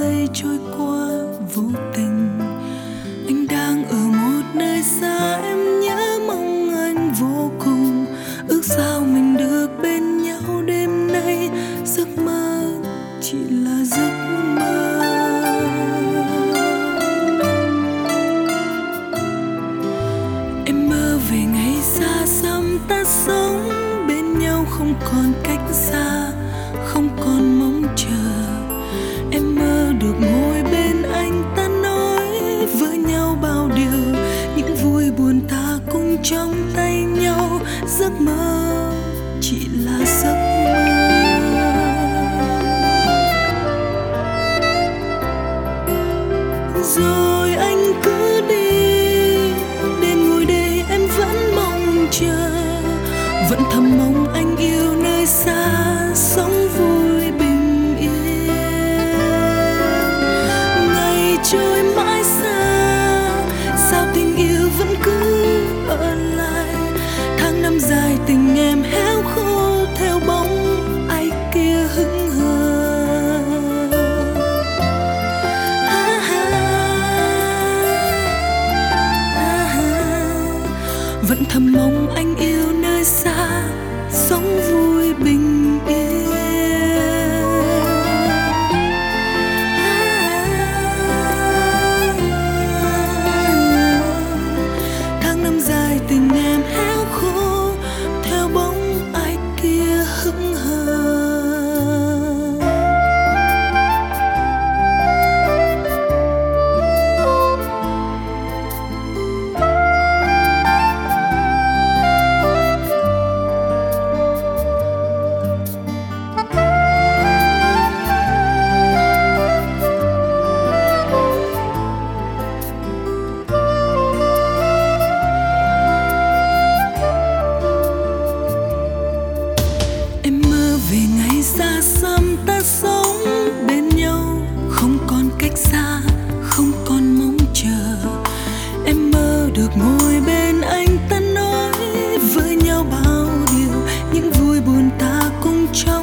giây trôi qua vô tình. Anh đang ở một nơi xa, em nhớ mong anh vô cùng. Ước sao mình được bên nhau đêm nay. Giấc mơ chỉ là giấc mơ. Em mơ về ngày xa xăm, ta sống bên nhau không còn cách xa, không còn mong chờ được ngồi bên anh ta nói với nhau bao điều. Những vui buồn ta cùng trong tay nhau, giấc mơ chỉ là giấc mơ. Rồi anh cứ đi, đêm ngồi đây em vẫn mong chờ. Vẫn thầm mong anh yêu nơi xa. Vẫn thầm mong anh yêu nơi xa sống vui bình control